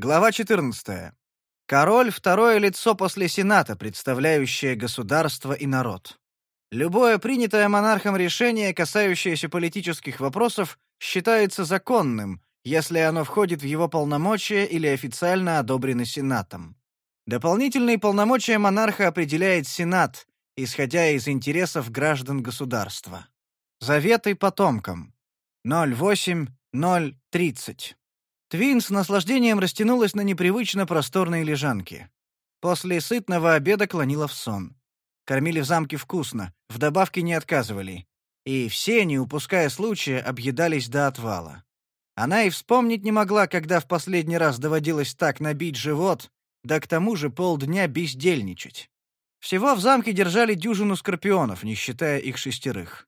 Глава 14. Король — второе лицо после Сената, представляющее государство и народ. Любое принятое монархом решение, касающееся политических вопросов, считается законным, если оно входит в его полномочия или официально одобрено Сенатом. Дополнительные полномочия монарха определяет Сенат, исходя из интересов граждан государства. Заветы потомкам. 08.030. Твин с наслаждением растянулась на непривычно просторной лежанке. После сытного обеда клонила в сон. Кормили в замке вкусно, в добавке не отказывали. И все, не упуская случая, объедались до отвала. Она и вспомнить не могла, когда в последний раз доводилось так набить живот, да к тому же полдня бездельничать. Всего в замке держали дюжину скорпионов, не считая их шестерых.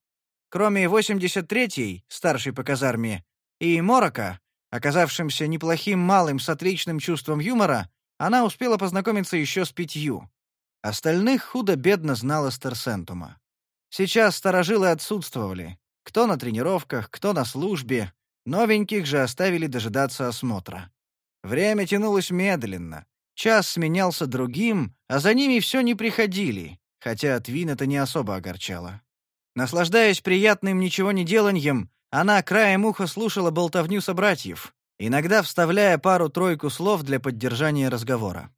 Кроме 83-й, старшей по казарме, и Морока, Оказавшимся неплохим малым с отличным чувством юмора, она успела познакомиться еще с пятью. Остальных худо-бедно знала Стерсентума. Сейчас старожилы отсутствовали. Кто на тренировках, кто на службе. Новеньких же оставили дожидаться осмотра. Время тянулось медленно. Час сменялся другим, а за ними все не приходили, хотя Твин это не особо огорчало. Наслаждаясь приятным ничего не деланьем, она краем уха слушала болтовню собратьев, иногда вставляя пару-тройку слов для поддержания разговора.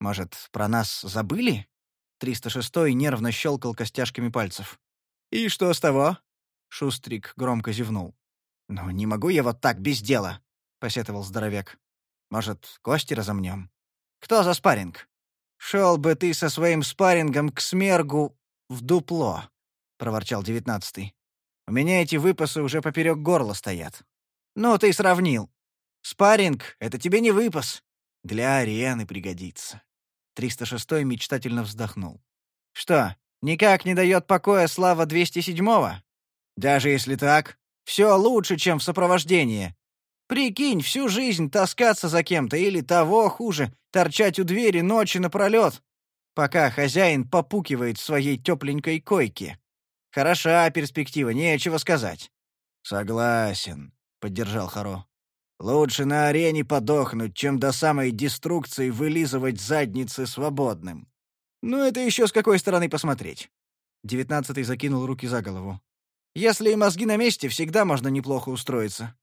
«Может, про нас забыли?» 306-й нервно щелкал костяшками пальцев. «И что с того?» Шустрик громко зевнул. «Ну, не могу я вот так, без дела», — посетовал здоровяк. «Может, кости разомнем?» «Кто за спарринг?» «Шел бы ты со своим спаррингом к смергу в дупло», — проворчал девятнадцатый. У меня эти выпасы уже поперек горла стоят. Ну, ты сравнил. Спарринг — это тебе не выпас. Для арены пригодится. 306-й мечтательно вздохнул. Что, никак не дает покоя слава 207-го? Даже если так, все лучше, чем в сопровождении. Прикинь, всю жизнь таскаться за кем-то или того хуже, торчать у двери ночи напролет, пока хозяин попукивает в своей тепленькой койке. Хороша перспектива, нечего сказать. Согласен, поддержал Харо. Лучше на арене подохнуть, чем до самой деструкции вылизывать задницы свободным. Ну это еще с какой стороны посмотреть. Девятнадцатый закинул руки за голову. Если и мозги на месте, всегда можно неплохо устроиться.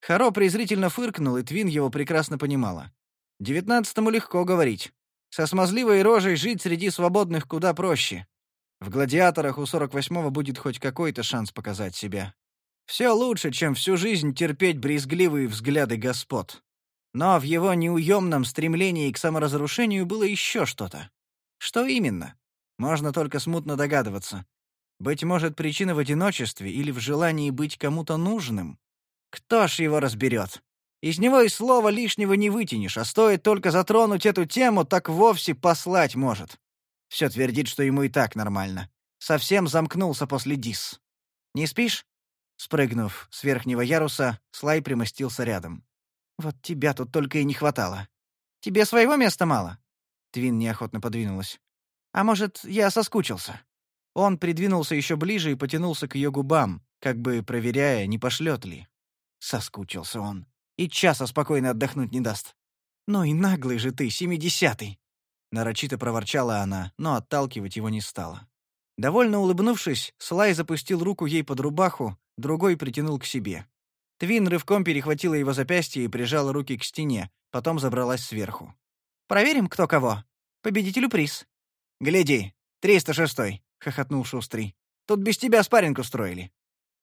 Харо презрительно фыркнул, и Твин его прекрасно понимала. Девятнадцатому легко говорить. Со смазливой рожей жить среди свободных куда проще. В гладиаторах у 48-го будет хоть какой-то шанс показать себя. Все лучше, чем всю жизнь терпеть брезгливые взгляды господ. Но в его неуемном стремлении к саморазрушению было еще что-то. Что именно? Можно только смутно догадываться. Быть может, причина в одиночестве или в желании быть кому-то нужным? Кто ж его разберет? Из него и слова лишнего не вытянешь, а стоит только затронуть эту тему, так вовсе послать может. Все твердит, что ему и так нормально. Совсем замкнулся после дис. «Не спишь?» Спрыгнув с верхнего яруса, Слай примостился рядом. «Вот тебя тут только и не хватало. Тебе своего места мало?» Твин неохотно подвинулась. «А может, я соскучился?» Он придвинулся еще ближе и потянулся к ее губам, как бы проверяя, не пошлет ли. Соскучился он. И часа спокойно отдохнуть не даст. «Ну и наглый же ты, семидесятый!» Нарочито проворчала она, но отталкивать его не стала. Довольно улыбнувшись, Слай запустил руку ей под рубаху, другой притянул к себе. Твин рывком перехватила его запястье и прижала руки к стене, потом забралась сверху. «Проверим, кто кого. Победителю приз». «Гляди, 306-й», — хохотнул Шустрый. «Тут без тебя спарринг устроили».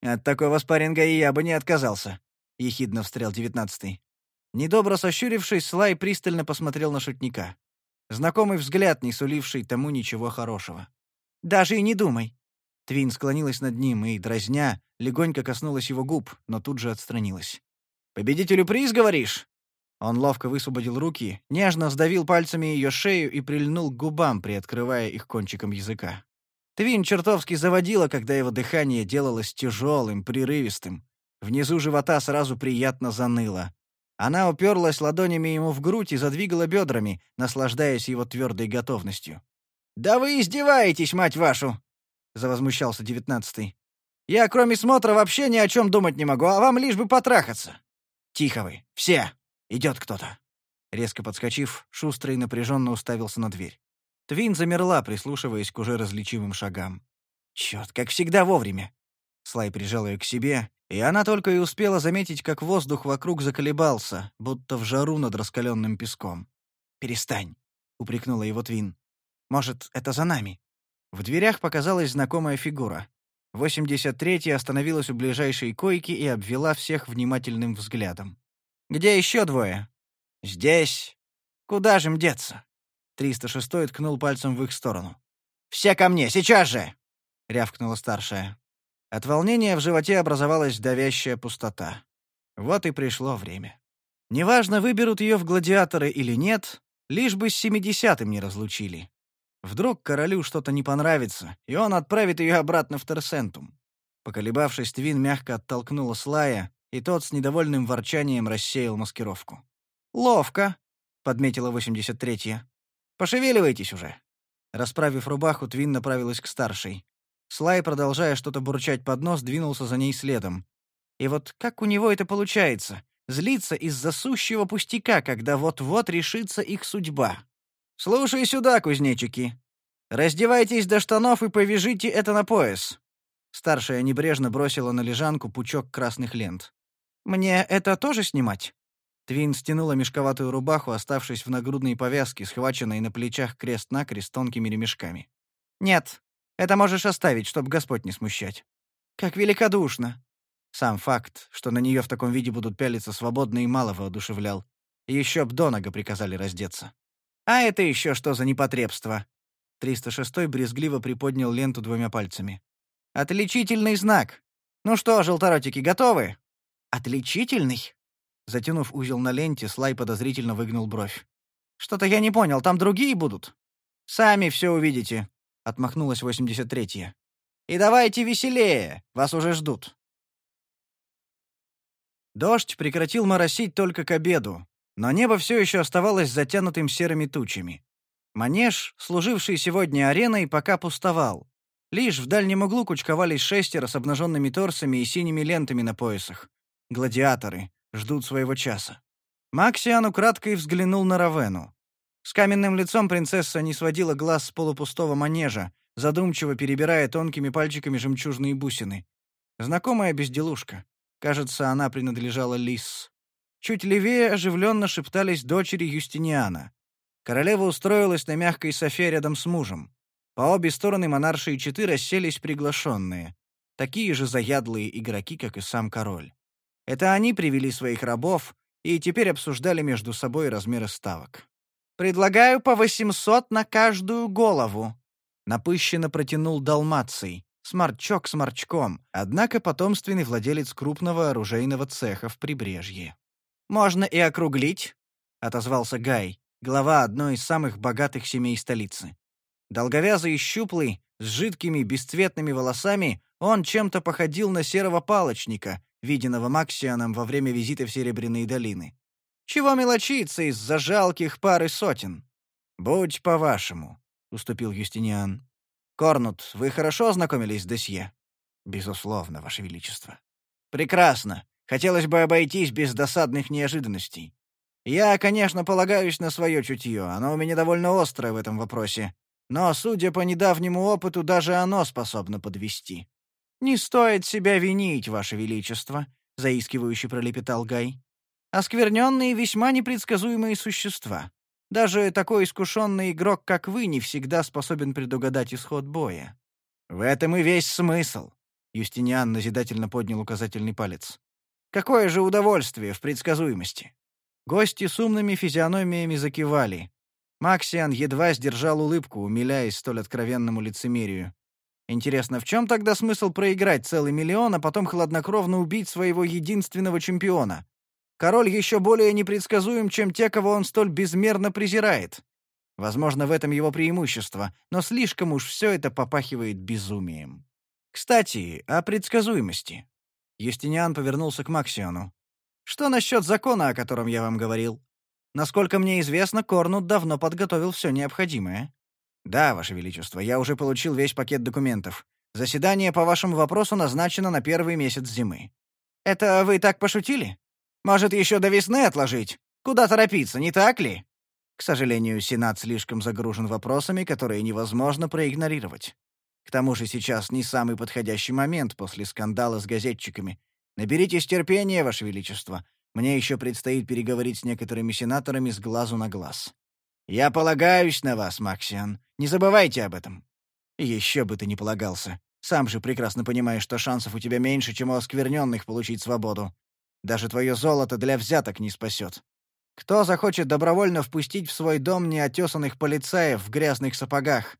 «От такого спарринга и я бы не отказался», — ехидно встрял девятнадцатый. Недобро сощурившись, Слай пристально посмотрел на шутника. Знакомый взгляд, не суливший тому ничего хорошего. «Даже и не думай!» Твин склонилась над ним и, дразня, легонько коснулась его губ, но тут же отстранилась. «Победителю приз, говоришь?» Он ловко высвободил руки, нежно сдавил пальцами ее шею и прильнул к губам, приоткрывая их кончиком языка. Твин чертовски заводила, когда его дыхание делалось тяжелым, прерывистым. Внизу живота сразу приятно заныло. Она уперлась ладонями ему в грудь и задвигала бедрами, наслаждаясь его твердой готовностью. «Да вы издеваетесь, мать вашу!» — завозмущался девятнадцатый. «Я, кроме смотра, вообще ни о чем думать не могу, а вам лишь бы потрахаться». «Тихо вы, все! Идет кто-то». Резко подскочив, Шустрый напряженно уставился на дверь. Твин замерла, прислушиваясь к уже различимым шагам. Черт, как всегда вовремя. Слай прижал ее к себе, и она только и успела заметить, как воздух вокруг заколебался, будто в жару над раскаленным песком. «Перестань», — упрекнула его Твин. «Может, это за нами?» В дверях показалась знакомая фигура. 83-я остановилась у ближайшей койки и обвела всех внимательным взглядом. «Где еще двое?» «Здесь. Куда же им деться?» 306-й ткнул пальцем в их сторону. «Все ко мне, сейчас же!» — рявкнула старшая. От волнения в животе образовалась давящая пустота. Вот и пришло время. Неважно, выберут ее в гладиаторы или нет, лишь бы с семидесятым не разлучили. Вдруг королю что-то не понравится, и он отправит ее обратно в Терсентум. Поколебавшись, Твин мягко оттолкнула Слая, и тот с недовольным ворчанием рассеял маскировку. «Ловко», — подметила 83-я. «Пошевеливайтесь уже». Расправив рубаху, Твин направилась к старшей. Слай, продолжая что-то бурчать под нос, двинулся за ней следом. И вот как у него это получается? Злиться из-за сущего пустяка, когда вот-вот решится их судьба. «Слушай сюда, кузнечики. Раздевайтесь до штанов и повяжите это на пояс». Старшая небрежно бросила на лежанку пучок красных лент. «Мне это тоже снимать?» Твин стянула мешковатую рубаху, оставшись в нагрудной повязке, схваченной на плечах крест-накрест тонкими ремешками. «Нет, это можешь оставить, чтобы Господь не смущать. Как великодушно. Сам факт, что на нее в таком виде будут пялиться свободно и мало воодушевлял. Еще б донога приказали раздеться. А это еще что за непотребство? 306-й брезгливо приподнял ленту двумя пальцами. «Отличительный знак. Ну что, желторотики, готовы?» «Отличительный?» Затянув узел на ленте, Слай подозрительно выгнул бровь. «Что-то я не понял, там другие будут?» «Сами все увидите», отмахнулась 83-я. И давайте веселее, вас уже ждут. Дождь прекратил моросить только к обеду, но небо все еще оставалось затянутым серыми тучами. Манеж, служивший сегодня ареной, пока пустовал. Лишь в дальнем углу кучковались шестеро с обнаженными торсами и синими лентами на поясах. Гладиаторы ждут своего часа. Максиан украдкой взглянул на Равену. С каменным лицом принцесса не сводила глаз с полупустого манежа, задумчиво перебирая тонкими пальчиками жемчужные бусины. Знакомая безделушка. Кажется, она принадлежала Лис. Чуть левее оживленно шептались дочери Юстиниана. Королева устроилась на мягкой софе рядом с мужем. По обе стороны монарши и четы расселись приглашенные. Такие же заядлые игроки, как и сам король. Это они привели своих рабов и теперь обсуждали между собой размеры ставок. Предлагаю по восемьсот на каждую голову. Напыщенно протянул Далмаций, сморчок сморчком, однако потомственный владелец крупного оружейного цеха в прибрежье. Можно и округлить, отозвался Гай, глава одной из самых богатых семей столицы. Долговязый и щуплый, с жидкими бесцветными волосами, он чем-то походил на серого палочника, виденного Максианом во время визита в Серебряные долины. Чего мелочиться из-за жалких пары сотен? Будь по-вашему, уступил Юстиниан. Корнут, вы хорошо ознакомились с досье? Безусловно, ваше величество. Прекрасно. Хотелось бы обойтись без досадных неожиданностей. Я, конечно, полагаюсь на свое чутье, оно у меня довольно острое в этом вопросе. Но, судя по недавнему опыту, даже оно способно подвести. «Не стоит себя винить, Ваше Величество», — заискивающе пролепетал Гай. Оскверненные весьма непредсказуемые существа. Даже такой искушенный игрок, как вы, не всегда способен предугадать исход боя. В этом и весь смысл. Юстиниан назидательно поднял указательный палец. Какое же удовольствие в предсказуемости. Гости с умными физиономиями закивали. Максиан едва сдержал улыбку, умиляясь столь откровенному лицемерию. Интересно, в чем тогда смысл проиграть целый миллион, а потом хладнокровно убить своего единственного чемпиона? Король еще более непредсказуем, чем те, кого он столь безмерно презирает. Возможно, в этом его преимущество, но слишком уж все это попахивает безумием. Кстати, о предсказуемости. Юстиниан повернулся к Максиону. Что насчет закона, о котором я вам говорил? Насколько мне известно, Корнут давно подготовил все необходимое. Да, ваше величество, я уже получил весь пакет документов. Заседание по вашему вопросу назначено на первый месяц зимы. Это вы так пошутили? Может, еще до весны отложить? Куда торопиться, не так ли? К сожалению, Сенат слишком загружен вопросами, которые невозможно проигнорировать. К тому же сейчас не самый подходящий момент после скандала с газетчиками. Наберитесь терпения, Ваше Величество. Мне еще предстоит переговорить с некоторыми сенаторами с глазу на глаз. Я полагаюсь на вас, Максиан. Не забывайте об этом. Еще бы ты не полагался. Сам же прекрасно понимаешь, что шансов у тебя меньше, чем у оскверненных получить свободу. Даже твое золото для взяток не спасет. Кто захочет добровольно впустить в свой дом неотесанных полицаев в грязных сапогах?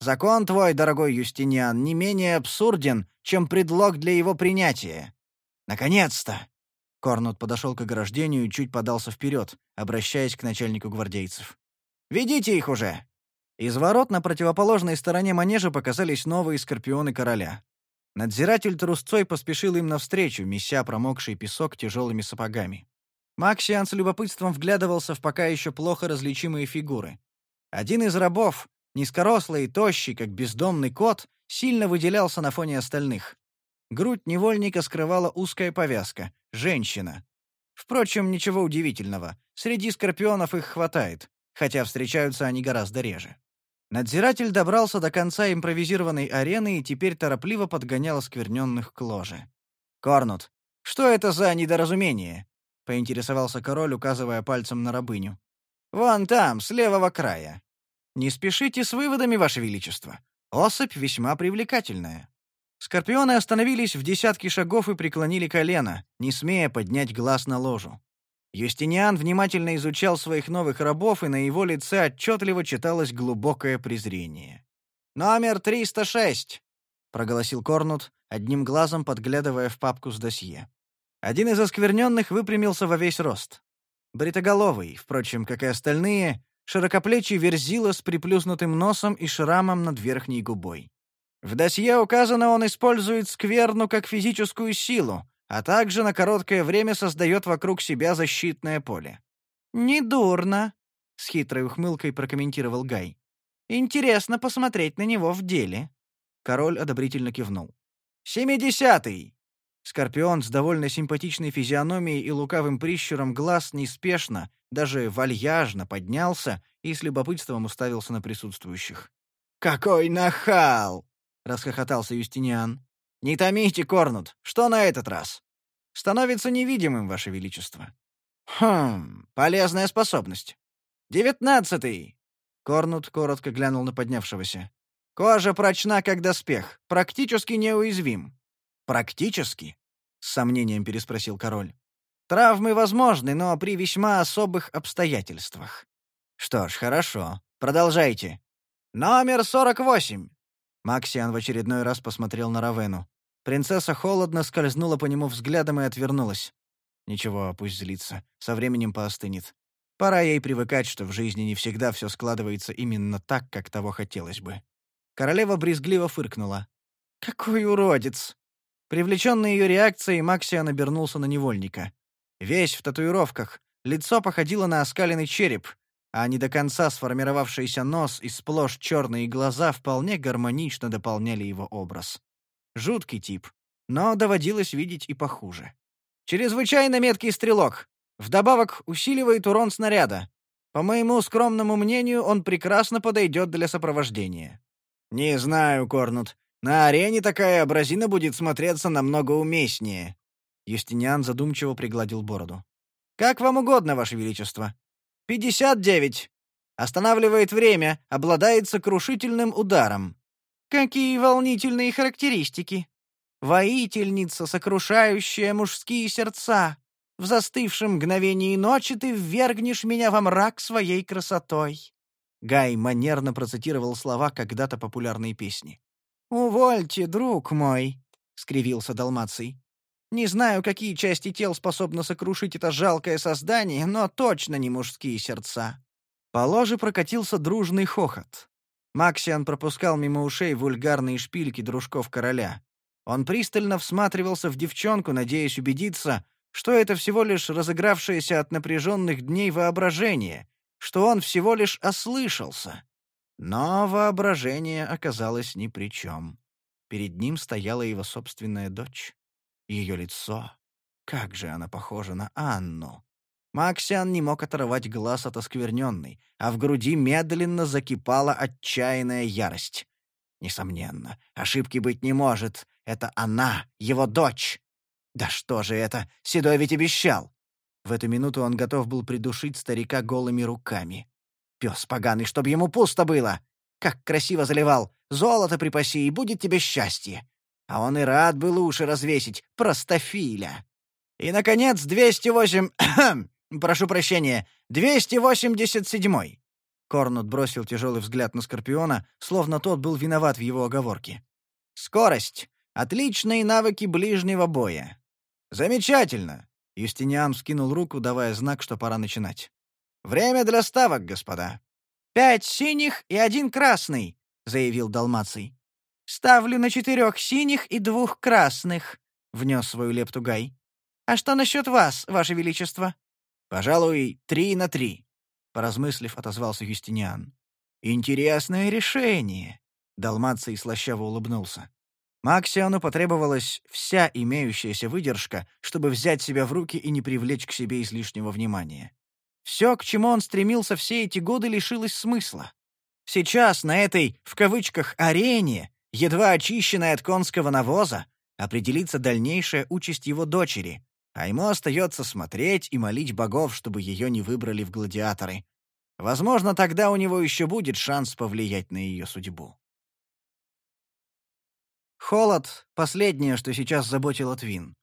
Закон твой, дорогой Юстиниан, не менее абсурден, чем предлог для его принятия. Наконец-то!» Корнут подошел к ограждению и чуть подался вперед, обращаясь к начальнику гвардейцев. «Ведите их уже!» Из ворот на противоположной стороне манежа показались новые скорпионы короля. Надзиратель трусцой поспешил им навстречу, меся промокший песок тяжелыми сапогами. Максиан с любопытством вглядывался в пока еще плохо различимые фигуры. Один из рабов, низкорослый и тощий, как бездомный кот, сильно выделялся на фоне остальных. Грудь невольника скрывала узкая повязка — женщина. Впрочем, ничего удивительного. Среди скорпионов их хватает, хотя встречаются они гораздо реже. Надзиратель добрался до конца импровизированной арены и теперь торопливо подгонял оскверненных к ложе. «Корнут, что это за недоразумение?» — поинтересовался король, указывая пальцем на рабыню. «Вон там, с левого края. Не спешите с выводами, Ваше Величество. Особь весьма привлекательная». Скорпионы остановились в десятке шагов и преклонили колено, не смея поднять глаз на ложу. Юстиниан внимательно изучал своих новых рабов, и на его лице отчетливо читалось глубокое презрение. «Номер 306!» — проголосил Корнут, одним глазом подглядывая в папку с досье. Один из оскверненных выпрямился во весь рост. Бритоголовый, впрочем, как и остальные, широкоплечий верзила с приплюснутым носом и шрамом над верхней губой. В досье указано, он использует скверну как физическую силу, а также на короткое время создает вокруг себя защитное поле. «Недурно», — с хитрой ухмылкой прокомментировал Гай. «Интересно посмотреть на него в деле». Король одобрительно кивнул. «Семидесятый!» Скорпион с довольно симпатичной физиономией и лукавым прищуром глаз неспешно, даже вальяжно поднялся и с любопытством уставился на присутствующих. «Какой нахал!» — расхохотался Юстиниан. «Не томите, Корнут, что на этот раз?» «Становится невидимым, Ваше Величество». «Хм, полезная способность». «Девятнадцатый!» Корнут коротко глянул на поднявшегося. «Кожа прочна, как доспех, практически неуязвим. «Практически?» — с сомнением переспросил король. «Травмы возможны, но при весьма особых обстоятельствах». «Что ж, хорошо. Продолжайте». «Номер сорок восемь!» Максиан в очередной раз посмотрел на Равену. Принцесса холодно скользнула по нему взглядом и отвернулась. Ничего, пусть злится. Со временем поостынет. Пора ей привыкать, что в жизни не всегда все складывается именно так, как того хотелось бы. Королева брезгливо фыркнула. «Какой уродец!» Привлеченный ее реакцией, Максиан обернулся на невольника. Весь в татуировках, лицо походило на оскаленный череп, а не до конца сформировавшийся нос и сплошь черные глаза вполне гармонично дополняли его образ. Жуткий тип, но доводилось видеть и похуже. «Чрезвычайно меткий стрелок. Вдобавок усиливает урон снаряда. По моему скромному мнению, он прекрасно подойдет для сопровождения». «Не знаю, Корнут. На арене такая образина будет смотреться намного уместнее. Юстиниан задумчиво пригладил бороду. Как вам угодно, ваше величество. Пятьдесят девять. Останавливает время, обладает сокрушительным ударом. Какие волнительные характеристики. Воительница, сокрушающая мужские сердца. В застывшем мгновении ночи ты ввергнешь меня во мрак своей красотой. Гай манерно процитировал слова когда-то популярной песни. «Увольте, друг мой», — скривился Далмаций. «Не знаю, какие части тел способны сокрушить это жалкое создание, но точно не мужские сердца». По ложе прокатился дружный хохот. Максиан пропускал мимо ушей вульгарные шпильки дружков короля. Он пристально всматривался в девчонку, надеясь убедиться, что это всего лишь разыгравшееся от напряженных дней воображение, что он всего лишь ослышался. Но воображение оказалось ни при чем. Перед ним стояла его собственная дочь. Ее лицо. Как же она похожа на Анну. Максиан не мог оторвать глаз от оскверненной, а в груди медленно закипала отчаянная ярость. Несомненно, ошибки быть не может. Это она, его дочь. Да что же это? Седой ведь обещал. В эту минуту он готов был придушить старика голыми руками. Пес поганый, чтоб ему пусто было! Как красиво заливал! Золото припаси, и будет тебе счастье! А он и рад был уши развесить, простофиля. И, наконец, 208... Прошу прощения, 287-й. Корнут бросил тяжелый взгляд на Скорпиона, словно тот был виноват в его оговорке. Скорость. Отличные навыки ближнего боя. Замечательно. Юстиниан вскинул руку, давая знак, что пора начинать. Время для ставок, господа. Пять синих и один красный, заявил Далмаций. Ставлю на четырех синих и двух красных, внес свою лепту Гай. А что насчет вас, ваше величество? «Пожалуй, три на три», — поразмыслив, отозвался Юстиниан. «Интересное решение», — Далмаций слащаво улыбнулся. Максиону потребовалась вся имеющаяся выдержка, чтобы взять себя в руки и не привлечь к себе излишнего внимания. Все, к чему он стремился все эти годы, лишилось смысла. Сейчас на этой, в кавычках, «арене», едва очищенной от конского навоза, определится дальнейшая участь его дочери, а ему остается смотреть и молить богов, чтобы ее не выбрали в гладиаторы. Возможно, тогда у него еще будет шанс повлиять на ее судьбу. Холод — последнее, что сейчас заботило Твин.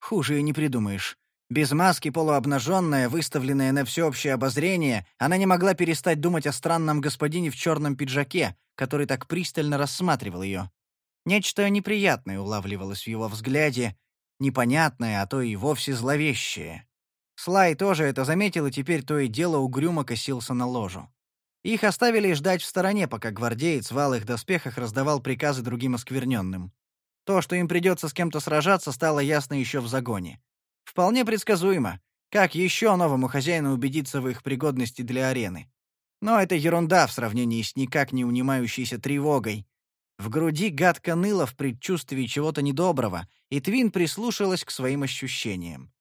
Хуже и не придумаешь. Без маски полуобнаженная, выставленная на всеобщее обозрение, она не могла перестать думать о странном господине в черном пиджаке, который так пристально рассматривал ее. Нечто неприятное улавливалось в его взгляде, непонятное, а то и вовсе зловещее. Слай тоже это заметил и теперь то и дело угрюмо косился на ложу. Их оставили ждать в стороне, пока гвардеец в алых доспехах раздавал приказы другим оскверненным. То, что им придется с кем-то сражаться, стало ясно еще в загоне. Вполне предсказуемо. Как еще новому хозяину убедиться в их пригодности для арены? Но это ерунда в сравнении с никак не унимающейся тревогой, в груди гадко ныло в предчувствии чего-то недоброго, и Твин прислушалась к своим ощущениям.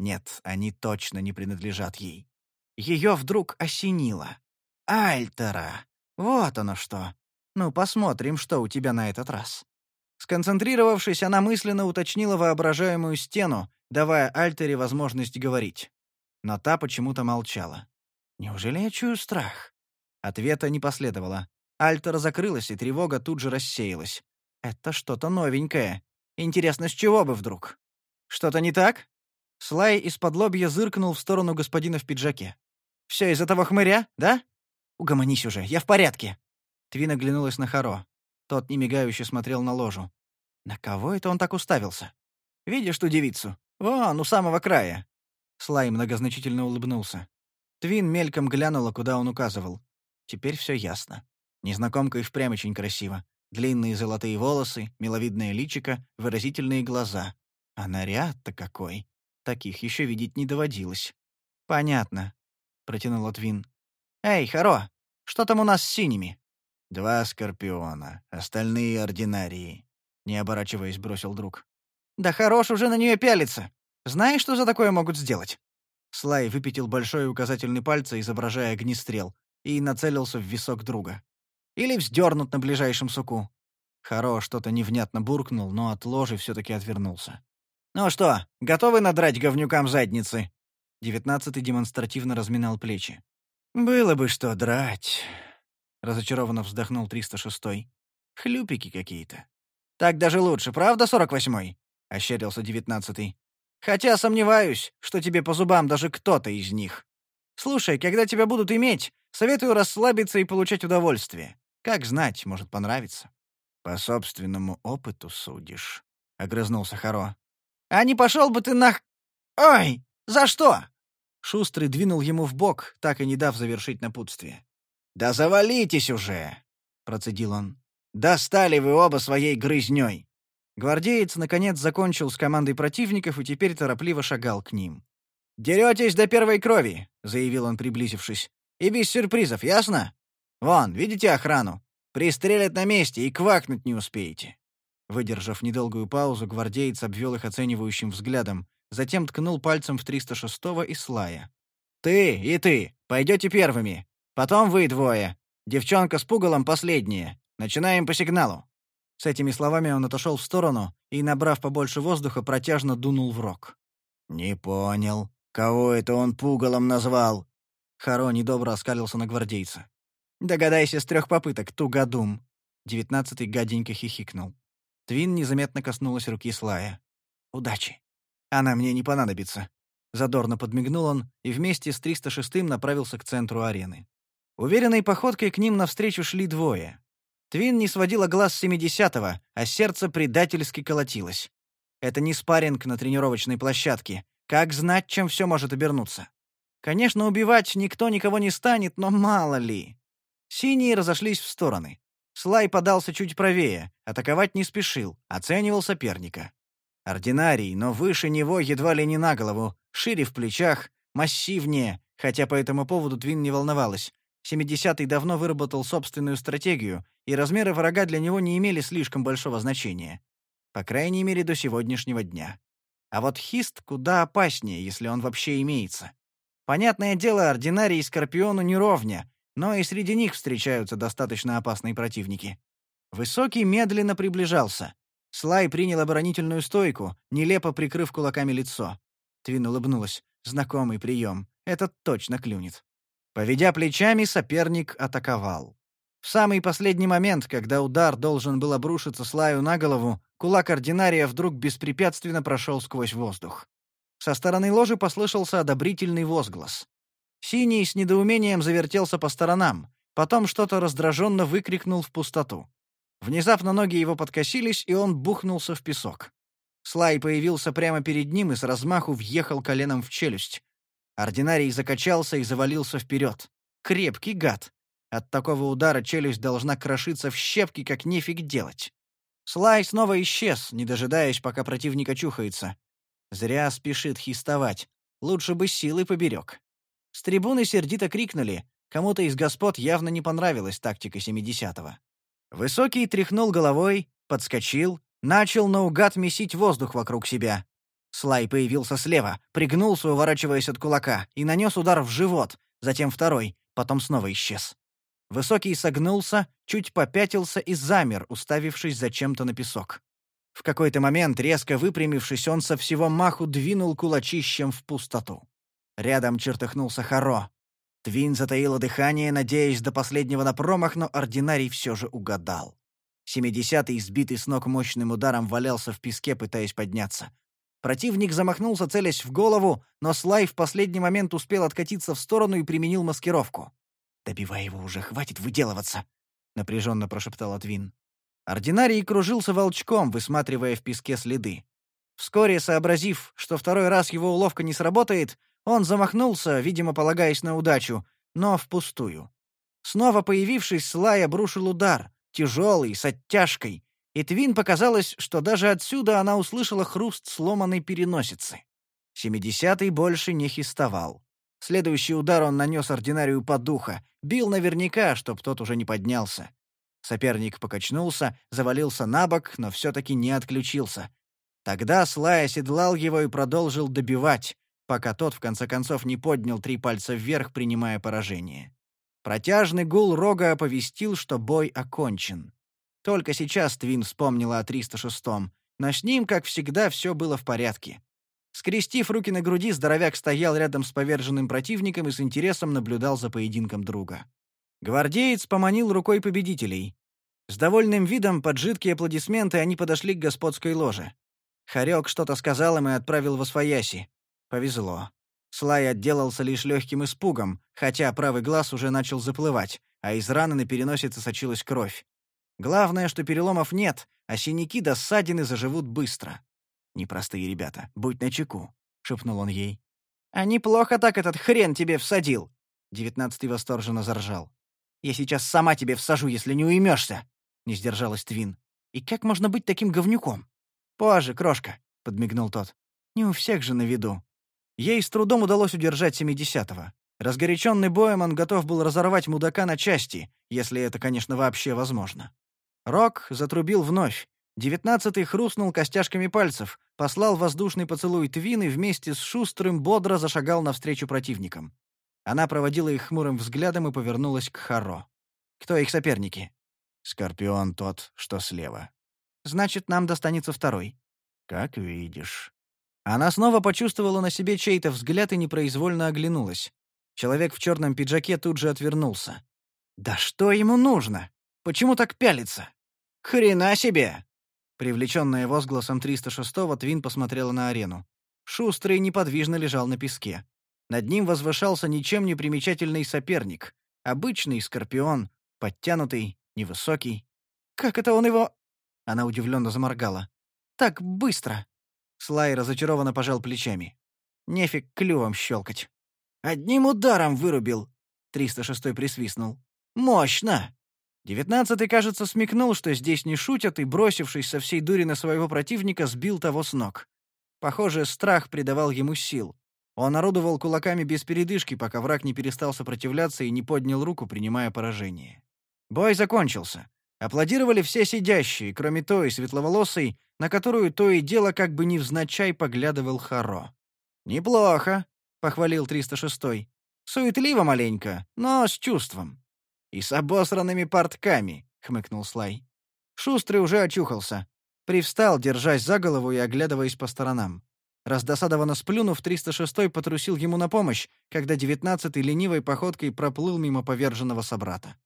Нет, они точно не принадлежат ей. Ее вдруг осенило. «Альтера! Вот оно что! Ну, посмотрим, что у тебя на этот раз». Сконцентрировавшись, она мысленно уточнила воображаемую стену, давая Альтере возможность говорить. Но та почему-то молчала. «Неужели я чую страх?» Ответа не последовало. Альтера закрылась, и тревога тут же рассеялась. Это что-то новенькое. Интересно, с чего бы вдруг? Что-то не так? Слай из-под лобья зыркнул в сторону господина в пиджаке. «Все из-за того хмыря, да? Угомонись уже, я в порядке!» Твин оглянулась на Харо. Тот немигающе смотрел на ложу. На кого это он так уставился? «Видишь ту девицу? Вон, у самого края!» Слай многозначительно улыбнулся. Твин мельком глянула, куда он указывал. Теперь все ясно. Незнакомка и впрямь очень красиво. Длинные золотые волосы, миловидное личико, выразительные глаза. А наряд-то какой! Таких еще видеть не доводилось. «Понятно», — протянул Твин. «Эй, Харо, что там у нас с синими?» «Два скорпиона, остальные ординарии», — не оборачиваясь, бросил друг. «Да хорош уже на нее пялиться! Знаешь, что за такое могут сделать?» Слай выпятил большой указательный пальцы, изображая огнестрел, и нацелился в висок друга. Или вздернут на ближайшем суку. Харо что-то невнятно буркнул, но от ложи все-таки отвернулся. «Ну что, готовы надрать говнюкам задницы?» Девятнадцатый демонстративно разминал плечи. «Было бы что драть», — разочарованно вздохнул 306-й. «Хлюпики какие-то». «Так даже лучше, правда, 48-й?» — ощерился девятнадцатый. «Хотя сомневаюсь, что тебе по зубам даже кто-то из них. Слушай, когда тебя будут иметь, советую расслабиться и получать удовольствие. Как знать, может понравиться. По собственному опыту судишь, огрызнулся Харо. А не пошел бы ты нах... Ой, за что? Шустрый двинул ему в бок, так и не дав завершить напутствие. Да завалитесь уже, процедил он. Достали вы оба своей грызнёй. Гвардеец наконец закончил с командой противников и теперь торопливо шагал к ним. «Деретесь до первой крови», — заявил он, приблизившись. «И без сюрпризов, ясно? Вон, видите охрану? Пристрелят на месте и квакнуть не успеете». Выдержав недолгую паузу, гвардеец обвел их оценивающим взглядом, затем ткнул пальцем в 306-го и Слая. «Ты и ты пойдете первыми. Потом вы двое. Девчонка с пугалом последняя. Начинаем по сигналу». С этими словами он отошел в сторону и, набрав побольше воздуха, протяжно дунул в рог. «Не понял. Кого это он пугалом назвал?» Харо недобро оскалился на гвардейца. «Догадайся с трех попыток, тугодум!» Девятнадцатый гаденько хихикнул. Твин незаметно коснулась руки Слая. «Удачи! Она мне не понадобится!» Задорно подмигнул он и вместе с 306-м направился к центру арены. Уверенной походкой к ним навстречу шли двое. Твин не сводила глаз с 70-го, а сердце предательски колотилось. Это не спарринг на тренировочной площадке. Как знать, чем все может обернуться? Конечно, убивать никто никого не станет, но мало ли. Синие разошлись в стороны. Слай подался чуть правее, атаковать не спешил, оценивал соперника. Ординарий, но выше него едва ли не на голову, шире в плечах, массивнее, хотя по этому поводу Твин не волновалась. Семидесятый давно выработал собственную стратегию, и размеры врага для него не имели слишком большого значения. По крайней мере, до сегодняшнего дня. А вот хист куда опаснее, если он вообще имеется. Понятное дело, ординарий и скорпиону не ровня, но и среди них встречаются достаточно опасные противники. Высокий медленно приближался. Слай принял оборонительную стойку, нелепо прикрыв кулаками лицо. Твин улыбнулась. Знакомый прием. Этот точно клюнет. Поведя плечами, соперник атаковал. В самый последний момент, когда удар должен был обрушиться Слаю на голову, кулак ординария вдруг беспрепятственно прошел сквозь воздух. Со стороны ложи послышался одобрительный возглас. Синий с недоумением завертелся по сторонам, потом что-то раздраженно выкрикнул в пустоту. Внезапно ноги его подкосились, и он бухнулся в песок. Слай появился прямо перед ним и с размаху въехал коленом в челюсть. Ординарий закачался и завалился вперед. Крепкий гад. От такого удара челюсть должна крошиться в щепки, как нефиг делать. Слай снова исчез, не дожидаясь, пока противник очухается. Зря спешит хистовать. Лучше бы силы поберег. С трибуны сердито крикнули. Кому-то из господ явно не понравилась тактика семидесятого. Высокий тряхнул головой, подскочил, начал наугад месить воздух вокруг себя. Слай появился слева, пригнулся, уворачиваясь от кулака, и нанес удар в живот, затем второй, потом снова исчез. Высокий согнулся, чуть попятился и замер, уставившись зачем-то на песок. В какой-то момент, резко выпрямившись, он со всего маху двинул кулачищем в пустоту. Рядом чертыхнулся Харо. Твин затаила дыхание, надеясь до последнего на промах, но ординарий все же угадал. Семидесятый, сбитый с ног мощным ударом, валялся в песке, пытаясь подняться. Противник замахнулся, целясь в голову, но Слай в последний момент успел откатиться в сторону и применил маскировку. «Добивай его уже, хватит выделываться!» — напряженно прошептал Твин. Ординарий кружился волчком, высматривая в песке следы. Вскоре, сообразив, что второй раз его уловка не сработает, он замахнулся, видимо, полагаясь на удачу, но впустую. Снова появившись, Слай обрушил удар, тяжелый, с оттяжкой, и Твин показалось, что даже отсюда она услышала хруст сломанной переносицы. Семидесятый больше не хистовал. Следующий удар он нанес ординарию по духа, бил наверняка, чтоб тот уже не поднялся. Соперник покачнулся, завалился на бок, но все-таки не отключился. Тогда Слай оседлал его и продолжил добивать, пока тот в конце концов не поднял три пальца вверх, принимая поражение. Протяжный гул рога оповестил, что бой окончен. Только сейчас Твин вспомнила о 306-м, но с ним, как всегда, все было в порядке. Скрестив руки на груди, здоровяк стоял рядом с поверженным противником и с интересом наблюдал за поединком друга. Гвардеец поманил рукой победителей. С довольным видом под жидкие аплодисменты они подошли к господской ложе. Харек что-то сказал им и отправил во свояси. Повезло. Слай отделался лишь легким испугом, хотя правый глаз уже начал заплывать, а из раны на переносице сочилась кровь. Главное, что переломов нет, а синяки до ссадины заживут быстро. «Непростые ребята, будь начеку», — шепнул он ей. «А неплохо так этот хрен тебе всадил!» Девятнадцатый восторженно заржал. «Я сейчас сама тебе всажу, если не уймешься!» — не сдержалась Твин. «И как можно быть таким говнюком?» «Позже, крошка», — подмигнул тот. «Не у всех же на виду». Ей с трудом удалось удержать семидесятого. Разгоряченный боем он готов был разорвать мудака на части, если это, конечно, вообще возможно. Рок затрубил вновь, Девятнадцатый хрустнул костяшками пальцев, послал воздушный поцелуй Твин и вместе с Шустрым бодро зашагал навстречу противникам. Она проводила их хмурым взглядом и повернулась к Харо. «Кто их соперники?» «Скорпион тот, что слева». «Значит, нам достанется второй». «Как видишь». Она снова почувствовала на себе чей-то взгляд и непроизвольно оглянулась. Человек в черном пиджаке тут же отвернулся. «Да что ему нужно? Почему так пялится?» «Хрена себе!» Привлеченная возгласом 306-го, Твин посмотрела на арену. Шустрый неподвижно лежал на песке. Над ним возвышался ничем не примечательный соперник. Обычный скорпион, подтянутый, невысокий. «Как это он его...» Она удивленно заморгала. «Так быстро!» Слай разочарованно пожал плечами. «Нефиг клювом щелкать». «Одним ударом вырубил!» 306-й присвистнул. «Мощно!» Девятнадцатый, кажется, смекнул, что здесь не шутят, и, бросившись со всей дури на своего противника, сбил того с ног. Похоже, страх придавал ему сил. Он орудовал кулаками без передышки, пока враг не перестал сопротивляться и не поднял руку, принимая поражение. Бой закончился. Аплодировали все сидящие, кроме той светловолосой, на которую то и дело как бы невзначай поглядывал Харо. «Неплохо», — похвалил 306-й. «Суетливо маленько, но с чувством». «И с обосранными портками», — хмыкнул Слай. Шустрый уже очухался. Привстал, держась за голову и оглядываясь по сторонам. Раздосадованно сплюнув, 306-й потрусил ему на помощь, когда 19-й ленивой походкой проплыл мимо поверженного собрата.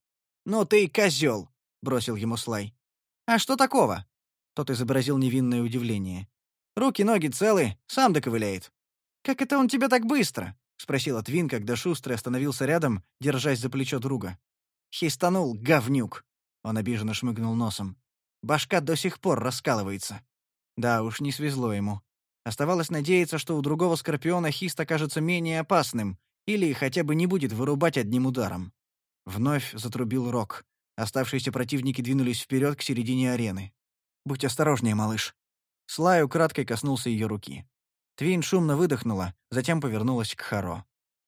«Ну ты козел!» — бросил ему Слай. «А что такого?» Тот изобразил невинное удивление. «Руки-ноги целы, сам доковыляет». «Как это он тебя так быстро?» — спросил Твин, когда Шустрый остановился рядом, держась за плечо друга. «Хистанул, говнюк!» — он обиженно шмыгнул носом. «Башка до сих пор раскалывается». Да уж, не свезло ему. Оставалось надеяться, что у другого скорпиона хист окажется менее опасным или хотя бы не будет вырубать одним ударом. Вновь затрубил рог. Оставшиеся противники двинулись вперед к середине арены. «Будь осторожнее, малыш». Слай украдкой коснулся ее руки. Твин шумно выдохнула, затем повернулась к Харо.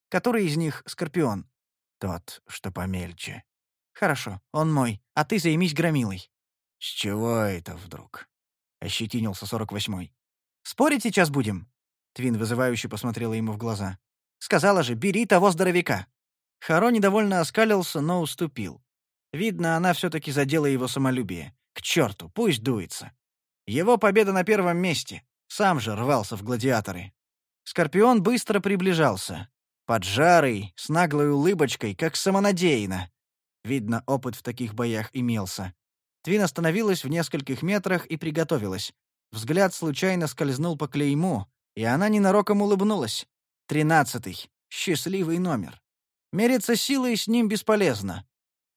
«Который из них скорпион?» «Тот, что помельче». «Хорошо, он мой, а ты займись громилой». «С чего это вдруг?» — ощетинился сорок восьмой. Спорить сейчас будем?» Твин вызывающе посмотрела ему в глаза. «Сказала же, бери того здоровяка!» Харо недовольно оскалился, но уступил. Видно, она все-таки задела его самолюбие. К черту, пусть дуется. Его победа на первом месте. Сам же рвался в гладиаторы. Скорпион быстро приближался. Поджарый, с наглой улыбочкой, как самонадеянно. Видно, опыт в таких боях имелся. Твин остановилась в нескольких метрах и приготовилась. Взгляд случайно скользнул по клейму, и она ненароком улыбнулась. Тринадцатый. Счастливый номер. Мериться силой с ним бесполезно.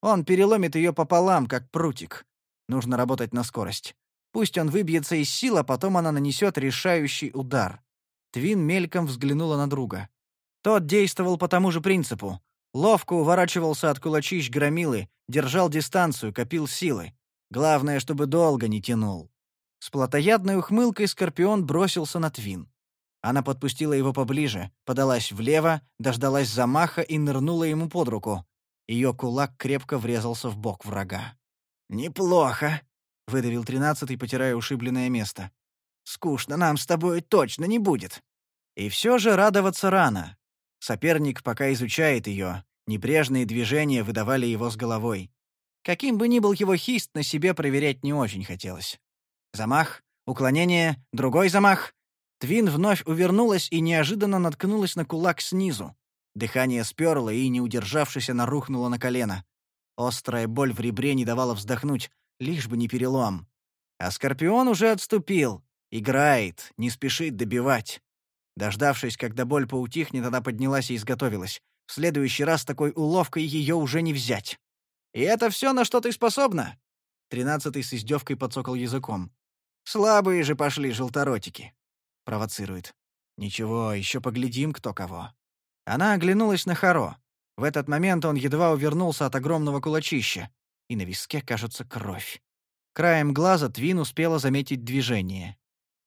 Он переломит ее пополам, как прутик. Нужно работать на скорость. Пусть он выбьется из сил, а потом она нанесет решающий удар. Твин мельком взглянула на друга. Тот действовал по тому же принципу. Ловко уворачивался от кулачищ громилы, держал дистанцию, копил силы. Главное, чтобы долго не тянул. С плотоядной ухмылкой Скорпион бросился на Твин. Она подпустила его поближе, подалась влево, дождалась замаха и нырнула ему под руку. Ее кулак крепко врезался в бок врага. «Неплохо», — выдавил тринадцатый, потирая ушибленное место. «Скучно нам с тобой точно не будет». И все же радоваться рано. Соперник пока изучает ее, небрежные движения выдавали его с головой. Каким бы ни был его хист, на себе проверять не очень хотелось. Замах, уклонение, другой замах. Твин вновь увернулась и неожиданно наткнулась на кулак снизу. Дыхание сперло и, не удержавшись, она рухнула на колено. Острая боль в ребре не давала вздохнуть, лишь бы не перелом. А Скорпион уже отступил. Играет, не спешит добивать. Дождавшись, когда боль поутихнет, она поднялась и изготовилась. В следующий раз такой уловкой ее уже не взять. «И это все, на что ты способна?» Тринадцатый с издевкой подсокал языком. Слабые же пошли желторотики. Провоцирует. Ничего, еще поглядим, кто кого. Она оглянулась на Харо. В этот момент он едва увернулся от огромного кулачища. И на виске, кажется, кровь. Краем глаза Твин успела заметить движение.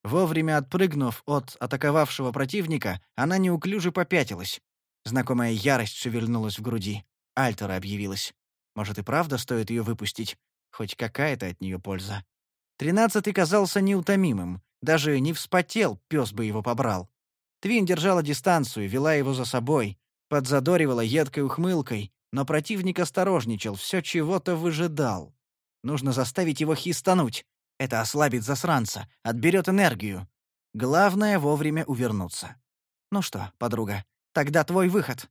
Вовремя отпрыгнув от атаковавшего противника, она неуклюже попятилась. Знакомая ярость шевельнулась в груди. Альтера объявилась. Может, и правда стоит ее выпустить? Хоть какая-то от нее польза. Тринадцатый казался неутомимым. Даже не вспотел, пес бы его побрал. Твин держала дистанцию, вела его за собой. Подзадоривала едкой ухмылкой, но противник осторожничал, все чего-то выжидал. Нужно заставить его хистануть. Это ослабит засранца, отберет энергию. Главное — вовремя увернуться. «Ну что, подруга, тогда твой выход».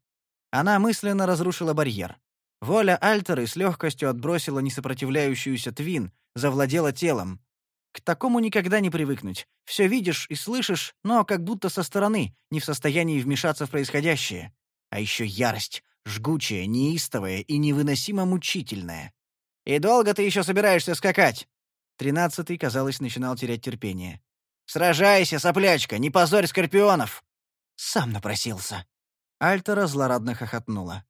Она мысленно разрушила барьер. Воля Альтеры с легкостью отбросила несопротивляющуюся Твин, завладела телом. К такому никогда не привыкнуть. Все видишь и слышишь, но как будто со стороны, не в состоянии вмешаться в происходящее. А еще ярость, жгучая, неистовая и невыносимо мучительная. «И долго ты еще собираешься скакать?» Тринадцатый, казалось, начинал терять терпение. «Сражайся, соплячка, не позорь скорпионов!» «Сам напросился». Альтера злорадно хохотнула.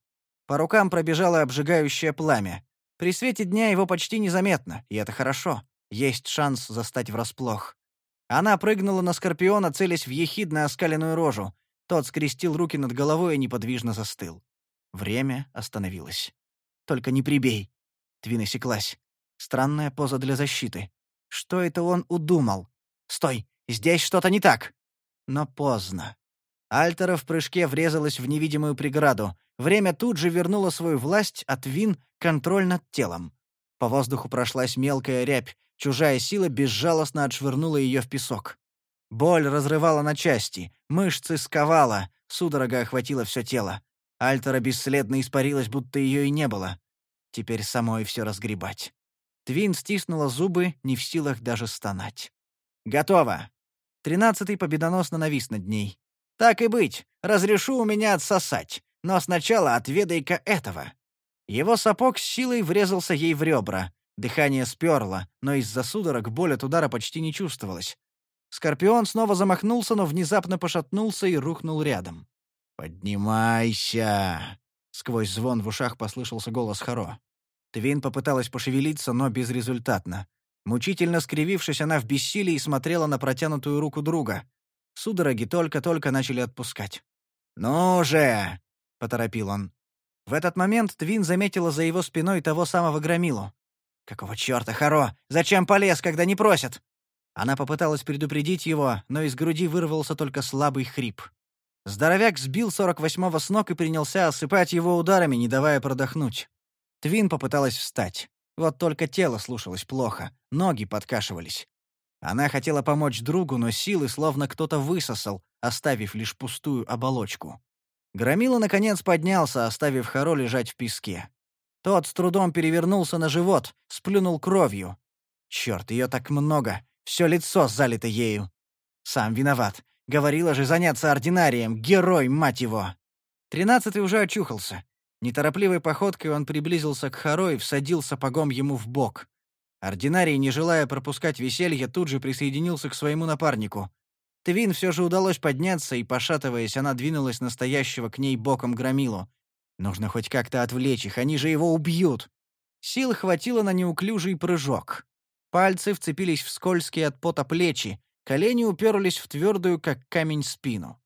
По рукам пробежало обжигающее пламя. При свете дня его почти незаметно, и это хорошо. Есть шанс застать врасплох. Она прыгнула на Скорпиона, целясь в ехидно оскаленную рожу. Тот скрестил руки над головой и неподвижно застыл. Время остановилось. «Только не прибей!» Твин осеклась. Странная поза для защиты. Что это он удумал? «Стой! Здесь что-то не так!» Но поздно. Альтера в прыжке врезалась в невидимую преграду. Время тут же вернуло свою власть, от Вин контроль над телом. По воздуху прошлась мелкая рябь, чужая сила безжалостно отшвырнула ее в песок. Боль разрывала на части, мышцы сковала, судорога охватила все тело. Альтера бесследно испарилась, будто ее и не было. Теперь самой все разгребать. Твин стиснула зубы, не в силах даже стонать. «Готово!» Тринадцатый победоносно навис над ней. «Так и быть, разрешу у меня отсосать, но сначала отведай-ка этого». Его сапог с силой врезался ей в ребра. Дыхание сперло, но из-за судорог боль от удара почти не чувствовалась. Скорпион снова замахнулся, но внезапно пошатнулся и рухнул рядом. «Поднимайся!» — сквозь звон в ушах послышался голос Харо. Твин попыталась пошевелиться, но безрезультатно. Мучительно скривившись, она в бессилии смотрела на протянутую руку друга. Судороги только-только начали отпускать. «Ну же!» — поторопил он. В этот момент Твин заметила за его спиной того самого громилу. «Какого чёрта, Харо? Зачем полез, когда не просят?» Она попыталась предупредить его, но из груди вырвался только слабый хрип. Здоровяк сбил 48-го с ног и принялся осыпать его ударами, не давая продохнуть. Твин попыталась встать. Вот только тело слушалось плохо, ноги подкашивались. Она хотела помочь другу, но силы словно кто-то высосал, оставив лишь пустую оболочку. Громила, наконец, поднялся, оставив Харо лежать в песке. Тот с трудом перевернулся на живот, сплюнул кровью. Черт, ее так много, все лицо залито ею. Сам виноват. Говорила же заняться ординарием, герой, мать его. Тринадцатый уже очухался. Неторопливой походкой он приблизился к Харо и всадил сапогом ему в бок. Ординарий, не желая пропускать веселье, тут же присоединился к своему напарнику. Твин все же удалось подняться, и, пошатываясь, она двинулась настоящего к ней боком громилу. Нужно хоть как-то отвлечь их, они же его убьют. Сил хватило на неуклюжий прыжок. Пальцы вцепились в скользкие от пота плечи, колени уперлись в твердую, как камень, спину.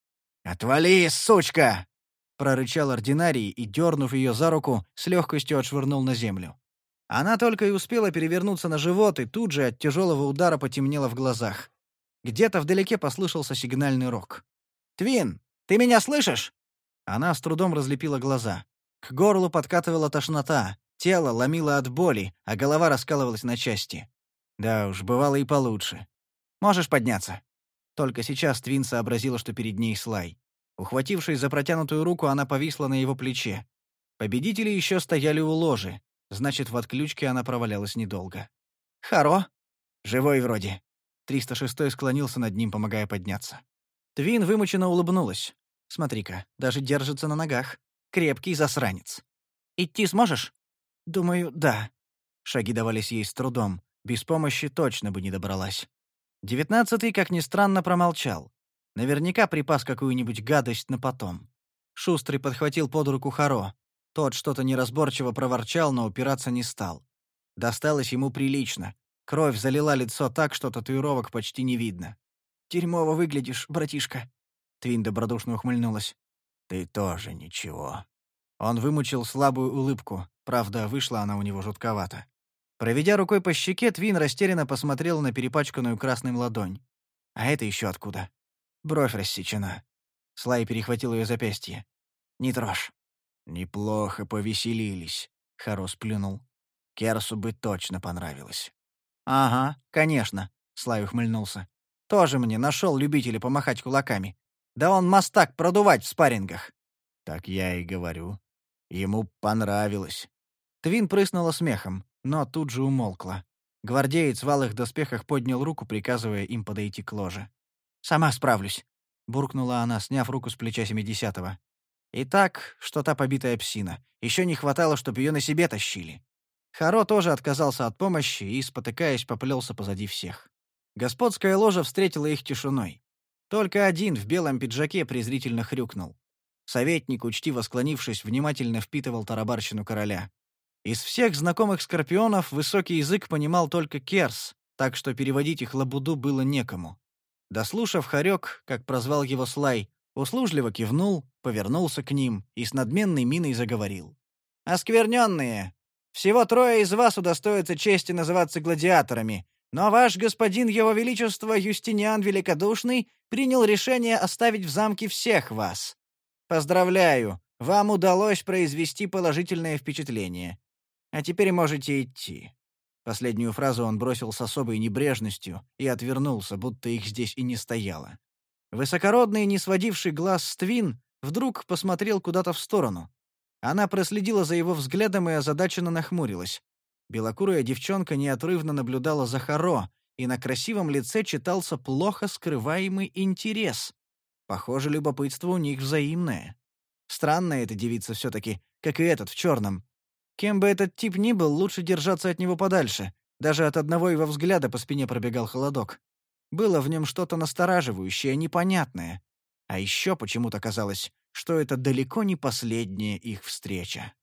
«Отвали, сучка!» — прорычал ординарий и, дернув ее за руку, с легкостью отшвырнул на землю. Она только и успела перевернуться на живот, и тут же от тяжелого удара потемнело в глазах. Где-то вдалеке послышался сигнальный рог. «Твин, ты меня слышишь?» Она с трудом разлепила глаза. К горлу подкатывала тошнота, тело ломило от боли, а голова раскалывалась на части. Да уж, бывало и получше. «Можешь подняться?» Только сейчас Твин сообразила, что перед ней Слай. Ухватившись за протянутую руку, она повисла на его плече. Победители еще стояли у ложи. Значит, в отключке она провалялась недолго. «Харо?» «Живой вроде». 306-й склонился над ним, помогая подняться. Твин вымученно улыбнулась. «Смотри-ка, даже держится на ногах. Крепкий засранец. Идти сможешь?» «Думаю, да». Шаги давались ей с трудом. Без помощи точно бы не добралась. Девятнадцатый, как ни странно, промолчал. Наверняка припас какую-нибудь гадость на потом. Шустрый подхватил под руку Харо. Тот что-то неразборчиво проворчал, но упираться не стал. Досталось ему прилично. Кровь залила лицо так, что татуировок почти не видно. «Дерьмово выглядишь, братишка». Твин добродушно ухмыльнулась. «Ты тоже ничего». Он вымучил слабую улыбку, правда, вышла она у него жутковато. Проведя рукой по щеке, Твин растерянно посмотрел на перепачканную красным ладонь. «А это еще откуда?» Бровь рассечена. Слай перехватил ее запястье. Не трожь». «Неплохо повеселились», — Харос плюнул. «Керсу бы точно понравилось». «Ага, конечно», — Слай ухмыльнулся. «Тоже мне нашел любителя помахать кулаками. Да он мастак продувать в спаррингах». «Так я и говорю. Ему понравилось». Твин прыснула смехом, но тут же умолкла. Гвардеец в алых доспехах поднял руку, приказывая им подойти к ложе. «Сама справлюсь», — буркнула она, сняв руку с плеча семидесятого. И так, что та побитая псина. Еще не хватало, чтобы ее на себе тащили. Харо тоже отказался от помощи и, спотыкаясь, поплелся позади всех. Господская ложа встретила их тишиной. Только один в белом пиджаке презрительно хрюкнул. Советник, учтиво склонившись, внимательно впитывал тарабарщину короля. Из всех знакомых скорпионов высокий язык понимал только Керс, так что переводить их лабуду было некому. Дослушав хорек, как прозвал его Слай, услужливо кивнул, повернулся к ним и с надменной миной заговорил. «Оскверненные! Всего трое из вас удостоятся чести называться гладиаторами, но ваш господин Его Величество Юстиниан Великодушный принял решение оставить в замке всех вас. Поздравляю, вам удалось произвести положительное впечатление. А теперь можете идти». Последнюю фразу он бросил с особой небрежностью и отвернулся, будто их здесь и не стояло. Высокородный, не сводивший глаз с Твин, вдруг посмотрел куда-то в сторону. Она проследила за его взглядом и озадаченно нахмурилась. Белокурая девчонка неотрывно наблюдала за Харо, и на красивом лице читался плохо скрываемый интерес. Похоже, любопытство у них взаимное. Странная эта девица все-таки, как и этот в черном. Кем бы этот тип ни был, лучше держаться от него подальше. Даже от одного его взгляда по спине пробегал холодок. Было в нем что-то настораживающее, непонятное. А еще почему-то казалось, что это далеко не последняя их встреча.